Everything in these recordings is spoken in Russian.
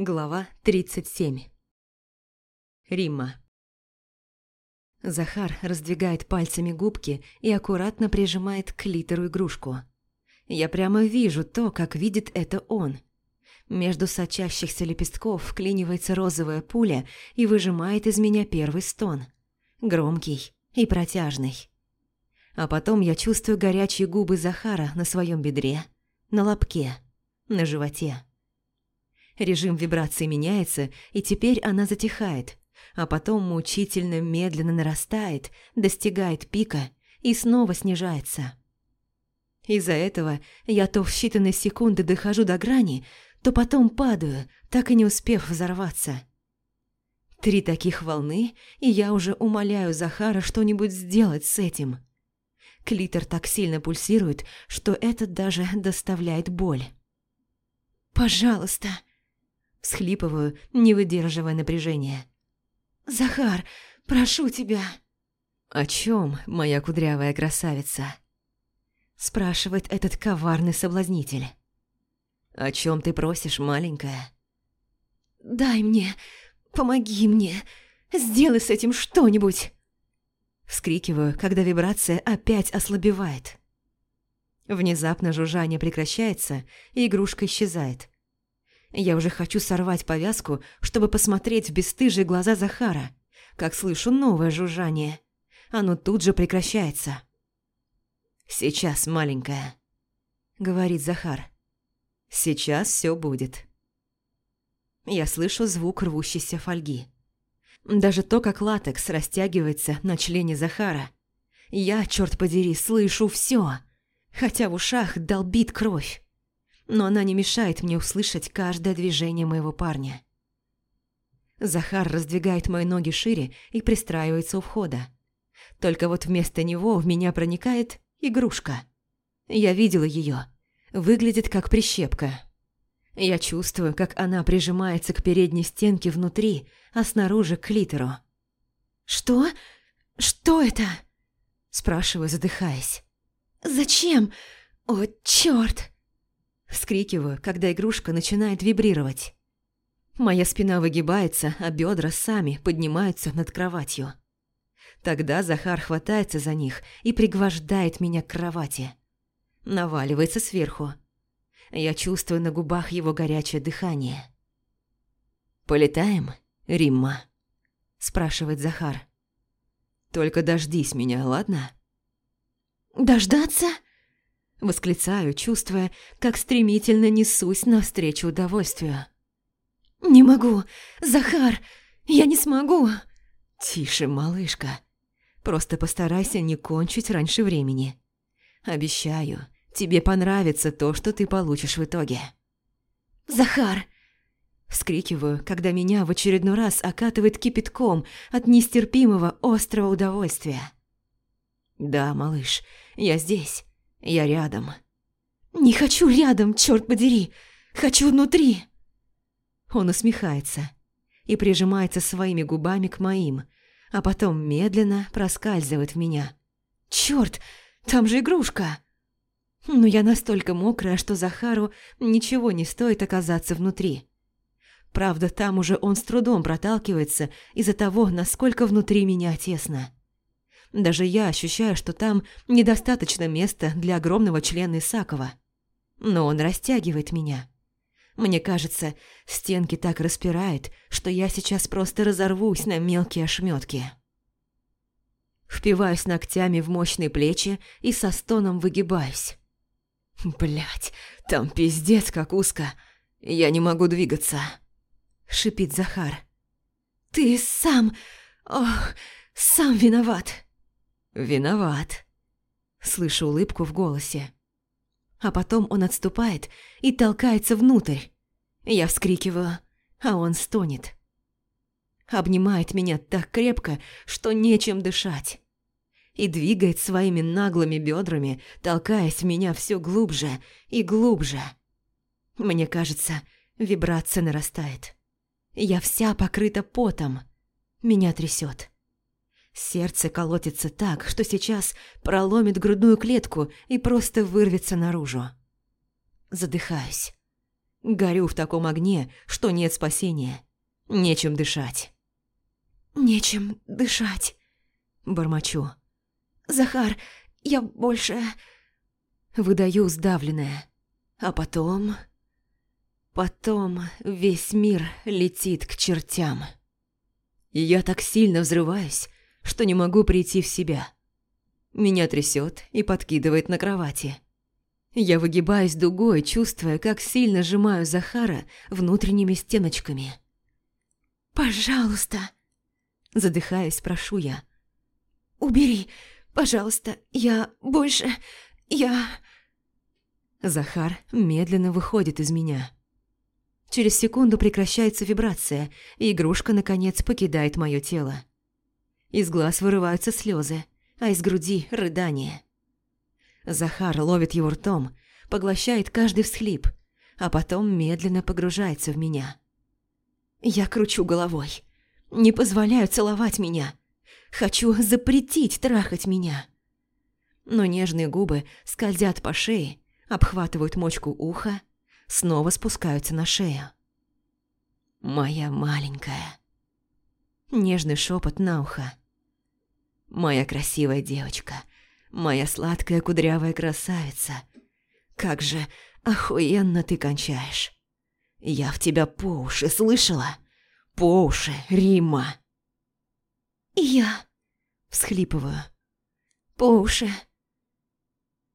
Глава 37 Римма Захар раздвигает пальцами губки и аккуратно прижимает к литеру игрушку. Я прямо вижу то, как видит это он. Между сочащихся лепестков вклинивается розовая пуля и выжимает из меня первый стон. Громкий и протяжный. А потом я чувствую горячие губы Захара на своем бедре, на лобке, на животе. Режим вибрации меняется, и теперь она затихает, а потом мучительно медленно нарастает, достигает пика и снова снижается. Из-за этого я то в считанные секунды дохожу до грани, то потом падаю, так и не успев взорваться. Три таких волны, и я уже умоляю Захара что-нибудь сделать с этим. Клитор так сильно пульсирует, что это даже доставляет боль. «Пожалуйста!» Всхлипываю, не выдерживая напряжения. «Захар, прошу тебя!» «О чем, моя кудрявая красавица?» Спрашивает этот коварный соблазнитель. «О чем ты просишь, маленькая?» «Дай мне, помоги мне, сделай с этим что-нибудь!» Вскрикиваю, когда вибрация опять ослабевает. Внезапно жужжание прекращается, и игрушка исчезает. Я уже хочу сорвать повязку, чтобы посмотреть в бесстыжие глаза Захара, как слышу новое жужжание. Оно тут же прекращается. «Сейчас, маленькая», — говорит Захар. «Сейчас все будет». Я слышу звук рвущейся фольги. Даже то, как латекс растягивается на члене Захара. Я, черт подери, слышу все, хотя в ушах долбит кровь но она не мешает мне услышать каждое движение моего парня. Захар раздвигает мои ноги шире и пристраивается у входа. Только вот вместо него в меня проникает игрушка. Я видела ее. Выглядит как прищепка. Я чувствую, как она прижимается к передней стенке внутри, а снаружи к литеру. «Что? Что это?» Спрашиваю, задыхаясь. «Зачем? О, чёрт!» Вскрикиваю, когда игрушка начинает вибрировать. Моя спина выгибается, а бедра сами поднимаются над кроватью. Тогда Захар хватается за них и пригвождает меня к кровати. Наваливается сверху. Я чувствую на губах его горячее дыхание. «Полетаем, Римма?» – спрашивает Захар. «Только дождись меня, ладно?» «Дождаться?» Восклицаю, чувствуя, как стремительно несусь навстречу удовольствию. «Не могу! Захар! Я не смогу!» «Тише, малышка. Просто постарайся не кончить раньше времени. Обещаю, тебе понравится то, что ты получишь в итоге». «Захар!» Вскрикиваю, когда меня в очередной раз окатывает кипятком от нестерпимого острого удовольствия. «Да, малыш, я здесь. Я рядом. «Не хочу рядом, черт подери! Хочу внутри!» Он усмехается и прижимается своими губами к моим, а потом медленно проскальзывает в меня. «Черт, там же игрушка!» Но я настолько мокрая, что Захару ничего не стоит оказаться внутри. Правда, там уже он с трудом проталкивается из-за того, насколько внутри меня тесно. Даже я ощущаю, что там недостаточно места для огромного члена Исакова. Но он растягивает меня. Мне кажется, стенки так распирают, что я сейчас просто разорвусь на мелкие ошметки. Впиваюсь ногтями в мощные плечи и со стоном выгибаюсь. Блять, там пиздец как узко. Я не могу двигаться. Шипит Захар. Ты сам... Ох, сам виноват. «Виноват». Слышу улыбку в голосе. А потом он отступает и толкается внутрь. Я вскрикиваю, а он стонет. Обнимает меня так крепко, что нечем дышать. И двигает своими наглыми бедрами, толкаясь меня все глубже и глубже. Мне кажется, вибрация нарастает. Я вся покрыта потом. Меня трясет. Сердце колотится так, что сейчас проломит грудную клетку и просто вырвется наружу. Задыхаюсь. Горю в таком огне, что нет спасения. Нечем дышать. «Нечем дышать», – бормочу. «Захар, я больше...» Выдаю сдавленное. А потом... Потом весь мир летит к чертям. И я так сильно взрываюсь, что не могу прийти в себя. Меня трясет и подкидывает на кровати. Я выгибаюсь дугой, чувствуя, как сильно сжимаю Захара внутренними стеночками. «Пожалуйста!» Задыхаясь, прошу я. «Убери, пожалуйста, я больше... я...» Захар медленно выходит из меня. Через секунду прекращается вибрация, и игрушка, наконец, покидает мое тело. Из глаз вырываются слезы, а из груди – рыдание. Захар ловит его ртом, поглощает каждый всхлип, а потом медленно погружается в меня. Я кручу головой. Не позволяю целовать меня. Хочу запретить трахать меня. Но нежные губы скользят по шее, обхватывают мочку уха, снова спускаются на шею. «Моя маленькая». Нежный шепот на ухо. «Моя красивая девочка, моя сладкая кудрявая красавица. Как же охуенно ты кончаешь. Я в тебя по уши слышала? По уши, Рима!» «Я...» – всхлипываю. «По уши...»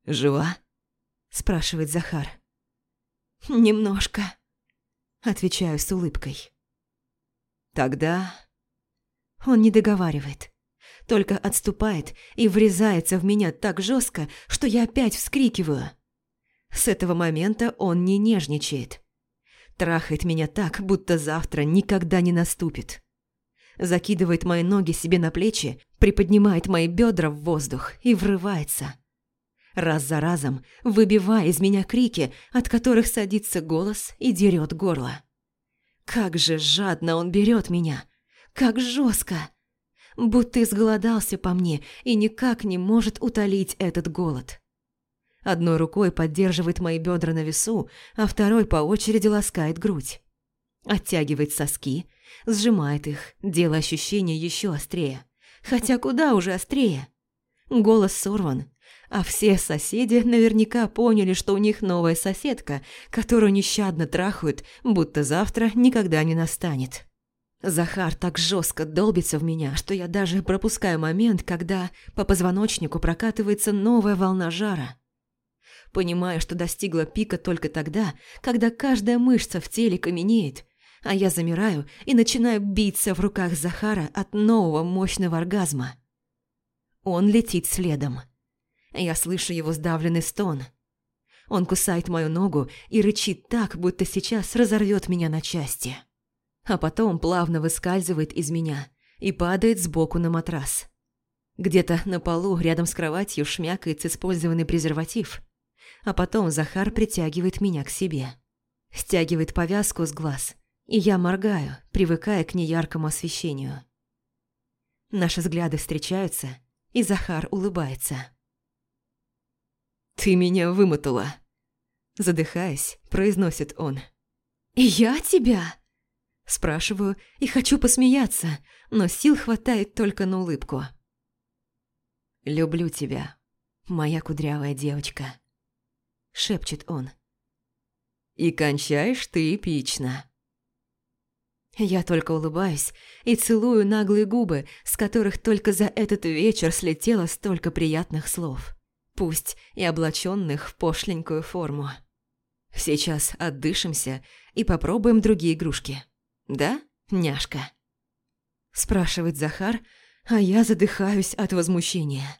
«Жива?» – спрашивает Захар. «Немножко», – отвечаю с улыбкой. «Тогда...» Он не договаривает, только отступает и врезается в меня так жестко, что я опять вскрикиваю. С этого момента он не нежничает. Трахает меня так, будто завтра никогда не наступит. Закидывает мои ноги себе на плечи, приподнимает мои бедра в воздух и врывается – раз за разом выбивая из меня крики, от которых садится голос и дерет горло. Как же жадно он берет меня! Как жестко! Будто изголодался по мне и никак не может утолить этот голод. Одной рукой поддерживает мои бедра на весу, а второй по очереди ласкает грудь. Оттягивает соски, сжимает их, делая ощущение еще острее. Хотя куда уже острее? Голос сорван, а все соседи наверняка поняли, что у них новая соседка, которую нещадно трахают, будто завтра никогда не настанет. Захар так жестко долбится в меня, что я даже пропускаю момент, когда по позвоночнику прокатывается новая волна жара. Понимаю, что достигла пика только тогда, когда каждая мышца в теле каменеет, а я замираю и начинаю биться в руках Захара от нового мощного оргазма. Он летит следом. Я слышу его сдавленный стон. Он кусает мою ногу и рычит так, будто сейчас разорвет меня на части. А потом плавно выскальзывает из меня и падает сбоку на матрас. Где-то на полу рядом с кроватью шмякается использованный презерватив. А потом Захар притягивает меня к себе. Стягивает повязку с глаз, и я моргаю, привыкая к неяркому освещению. Наши взгляды встречаются, и Захар улыбается. «Ты меня вымотала!» Задыхаясь, произносит он. «Я тебя?» Спрашиваю и хочу посмеяться, но сил хватает только на улыбку. «Люблю тебя, моя кудрявая девочка», — шепчет он. «И кончаешь ты эпично». Я только улыбаюсь и целую наглые губы, с которых только за этот вечер слетело столько приятных слов пусть и облаченных в пошленькую форму. Сейчас отдышимся и попробуем другие игрушки. Да, няшка?» Спрашивает Захар, а я задыхаюсь от возмущения.